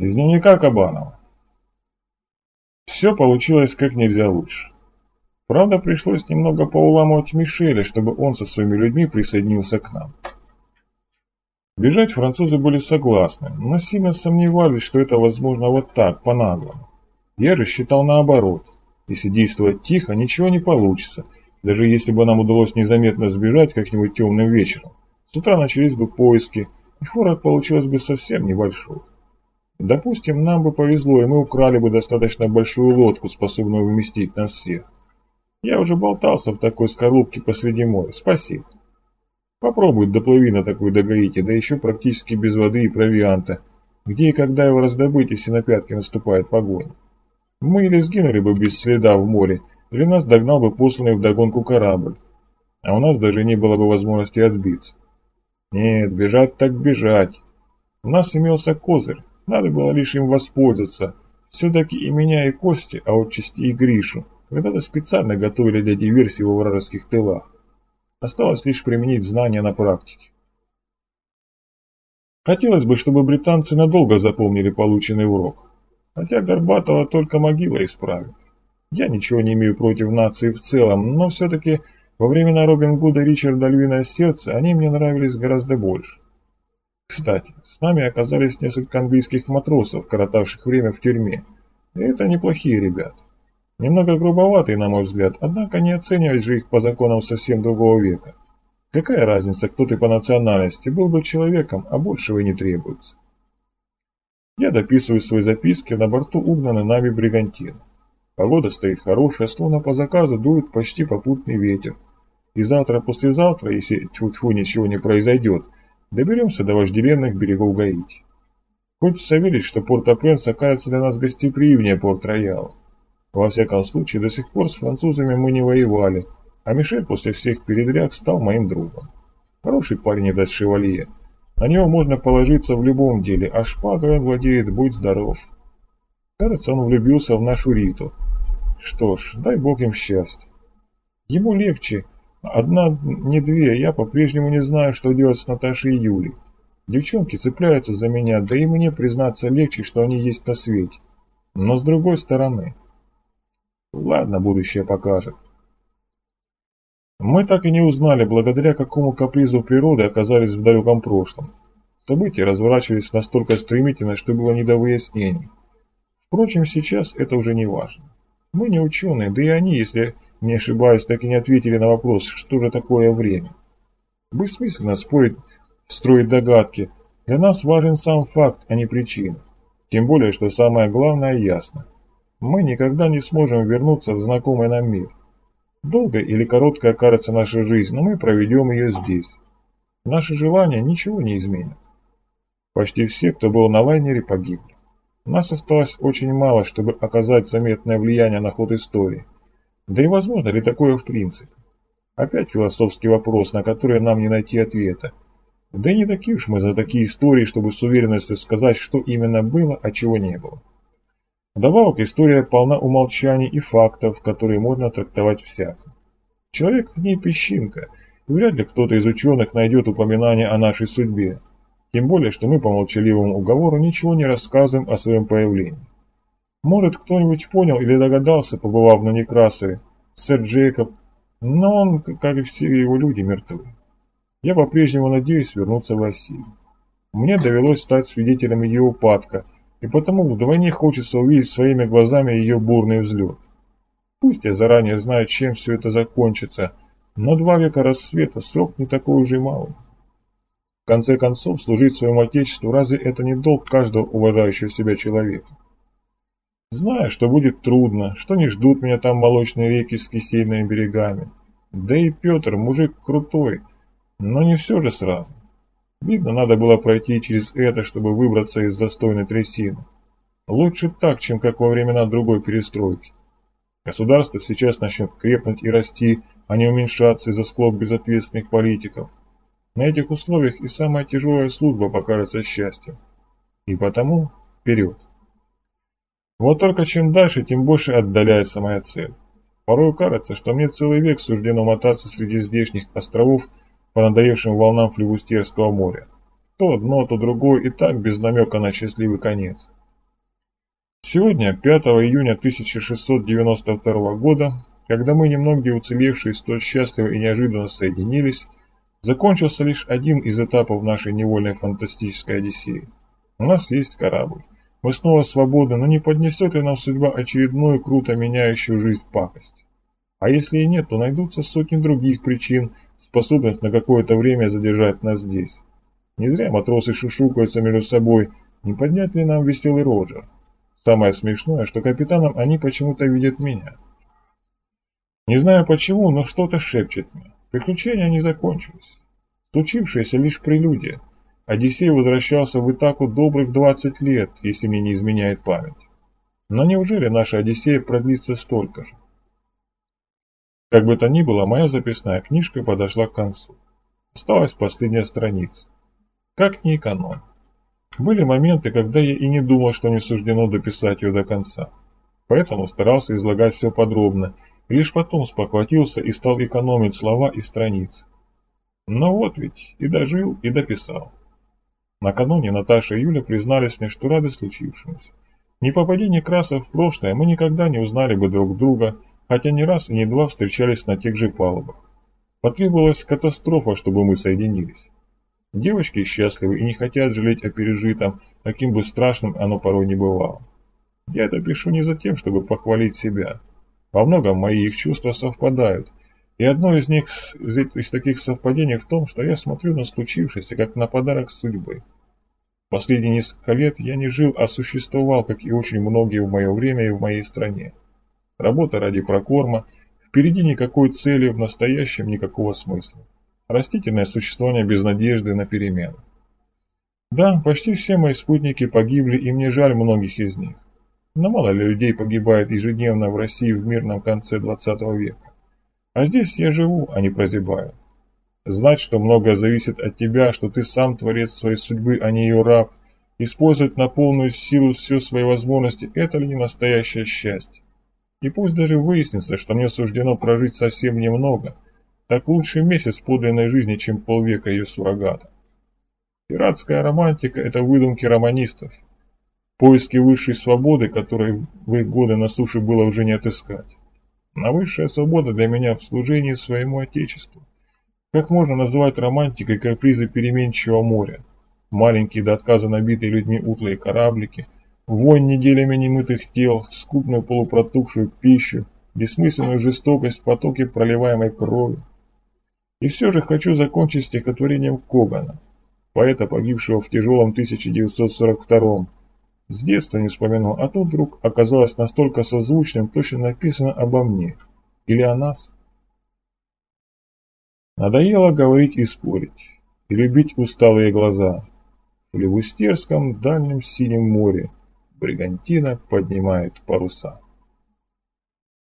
Из дневника Кабанова. Все получилось как нельзя лучше. Правда, пришлось немного поуламывать Мишеля, чтобы он со своими людьми присоединился к нам. Бежать французы были согласны, но сильно сомневались, что это возможно вот так, по-наглому. Я рассчитал наоборот. Если действовать тихо, ничего не получится, даже если бы нам удалось незаметно сбежать как-нибудь темным вечером. С утра начались бы поиски, и фора получилась бы совсем небольшой. Допустим, нам бы повезло, и мы украли бы достаточно большую лодку, способную вместить нас всех. Я уже болтался в такой скорлупке посреди моря. Спасибо. Попробуй доплыви на такой догаите, да еще практически без воды и провианта. Где и когда его раздобыть, если на пятки наступает погоня? Мы или сгинули бы без следа в море, или нас догнал бы посланный вдогонку корабль. А у нас даже не было бы возможности отбиться. Нет, бежать так бежать. У нас имелся козырь. Надо было лишь им воспользоваться. Все-таки и меня, и Кости, а отчасти и Гришу, когда-то специально готовили для диверсии во вражеских тылах. Осталось лишь применить знания на практике. Хотелось бы, чтобы британцы надолго запомнили полученный урок. Хотя Горбатова только могила исправит. Я ничего не имею против нации в целом, но все-таки во времена Робин Гуда и Ричарда Львиное Сердце они мне нравились гораздо больше. Кстати, с нами оказались несколько английских матросов, коротавших время в тюрьме. И это неплохие ребята. Немного грубоватые, на мой взгляд, однако не оценивать же их по законам совсем другого века. Какая разница, кто ты по национальности, был бы человеком, а большего и не требуется. Я дописываю свои записки, на борту угнаны нами бригантин. Погода стоит хорошая, словно по заказу дует почти попутный ветер. И завтра-послезавтра, если тьфу-тьфу ничего не произойдет – Доберемся до вожделенных берегов Гаити. Хочется верить, что Порт-о-Пренс окажется для нас гостеприимнее Порт-Рояла. Во всяком случае, до сих пор с французами мы не воевали, а Мишель после всех передряг стал моим другом. Хороший парень этот шевалье. На него можно положиться в любом деле, а шпагой он владеет, будь здоров. Кажется, он влюбился в нашу Риту. Что ж, дай бог им счастья. Ему легче, Одна, не две, я по-прежнему не знаю, что делать с Наташей и Юлей. Девчонки цепляются за меня, да и мне, признаться, легче, что они есть на свете. Но с другой стороны... Ладно, будущее покажет. Мы так и не узнали, благодаря какому капризу природы оказались в далеком прошлом. События разворачивались настолько стремительно, что было не до выяснений. Впрочем, сейчас это уже не важно. Мы не ученые, да и они, если не ошибаюсь, так и не ответили на вопрос, что же такое время. Бессмысленно спорить, строить догадки. Для нас важен сам факт, а не причина. Тем более, что самое главное ясно. Мы никогда не сможем вернуться в знакомый нам мир. Долгая или короткая кажется наша жизнь, но мы проведем ее здесь. Наши желания ничего не изменят. Почти все, кто был на лайнере, погибли. Нас осталось очень мало, чтобы оказать заметное влияние на ход истории. Да и возможно ли такое в принципе? Опять философский вопрос, на который нам не найти ответа. Да не такие уж мы за такие истории, чтобы с уверенностью сказать, что именно было, а чего не было. Вдобавок, история полна умолчаний и фактов, которые можно трактовать всяко. Человек в ней песчинка, и вряд ли кто-то из ученых найдет упоминание о нашей судьбе. Тем более, что мы по молчаливому уговору ничего не рассказываем о своем появлении. Может, кто-нибудь понял или догадался, побывав на Некрасове, сэр Джейкоб, но он, как и все его люди, мертвы. Я по-прежнему надеюсь вернуться в Россию. Мне довелось стать свидетелем ее упадка, и потому вдвойне хочется увидеть своими глазами ее бурный взлет. Пусть я заранее знаю, чем все это закончится, но два века рассвета срок не такой уже малый. В конце концов, служить своему Отечеству разве это не долг каждого уважающего себя человека? Знаю, что будет трудно, что не ждут меня там молочные реки с кисельными берегами. Да и Петр, мужик крутой, но не все же сразу. Видно, надо было пройти через это, чтобы выбраться из застойной трясины. Лучше так, чем как во времена другой перестройки. Государство сейчас начнет крепнуть и расти, а не уменьшаться из-за склок безответственных политиков. На этих условиях и самая тяжелая служба покажется счастьем. И потому вперед. Вот только чем дальше, тем больше отдаляется моя цель. Порой кажется, что мне целый век суждено мотаться среди здешних островов по надоевшим волнам флевустерского моря. То одно, то другое и так без намека на счастливый конец. Сегодня, 5 июня 1692 года, когда мы немногие уцелевшие столь счастливо и неожиданно соединились, закончился лишь один из этапов нашей невольной фантастической Одиссеи. У нас есть корабль. Мы снова свободны, но не поднесет ли нам судьба очередную круто меняющую жизнь пакость? А если и нет, то найдутся сотни других причин, способных на какое-то время задержать нас здесь. Не зря матросы шушукаются между собой, не поднять ли нам веселый Роджер? Самое смешное, что капитаном они почему-то видят меня. Не знаю почему, но что-то шепчет мне. Приключения не закончились. Случившееся лишь прелюдия. Одиссей возвращался в Итаку добрых 20 лет, если мне не изменяет память. Но неужели наша Одиссея продлится столько же? Как бы то ни было, моя записная книжка подошла к концу. Осталась последняя страница. Как не эконом. Были моменты, когда я и не думал, что не суждено дописать ее до конца. Поэтому старался излагать все подробно, и лишь потом спохватился и стал экономить слова и страницы. Но вот ведь и дожил, и дописал. Накануне Наташа и Юля признались мне, что рады случившемуся. Не попади Некрасов в прошлое, мы никогда не узнали бы друг друга, хотя не раз и не два встречались на тех же палубах. Потребовалась катастрофа, чтобы мы соединились. Девочки счастливы и не хотят жалеть о пережитом, каким бы страшным оно порой не бывало. Я это пишу не за тем, чтобы похвалить себя. Во многом мои их чувства совпадают, и одно из них, из таких совпадений в том, что я смотрю на случившееся, как на подарок судьбы. Последние несколько лет я не жил, а существовал, как и очень многие в мое время и в моей стране. Работа ради прокорма, впереди никакой цели, в настоящем никакого смысла. Растительное существование без надежды на перемену. Да, почти все мои спутники погибли, и мне жаль многих из них. Но мало ли людей погибает ежедневно в России в мирном конце 20 века. А здесь я живу, а не прозябаю. Знать, что многое зависит от тебя, что ты сам творец своей судьбы, а не ее раб, использовать на полную силу все свои возможности – это ли не настоящее счастье? И пусть даже выяснится, что мне суждено прожить совсем немного – так лучше месяц подлинной жизни, чем полвека ее суррогата. Пиратская романтика – это выдумки романистов. Поиски высшей свободы, которой в их годы на суше было уже не отыскать. На высшая свобода для меня в служении своему Отечеству. Как можно называть романтикой капризы переменчивого моря? Маленькие до отказа набитые людьми утлые кораблики, вонь неделями немытых тел, скупную полупротухшую пищу, бессмысленную жестокость, потоки проливаемой крови. И все же хочу закончить стихотворением Когана, поэта, погибшего в тяжелом 1942-м. С детства не вспоминал, а тут вдруг оказалось настолько созвучным, точно написано обо мне. Или о нас. Надоело говорить и спорить, и любить усталые глаза. В филибустерском дальнем синем море Бригантина поднимает паруса.